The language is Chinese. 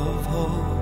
后。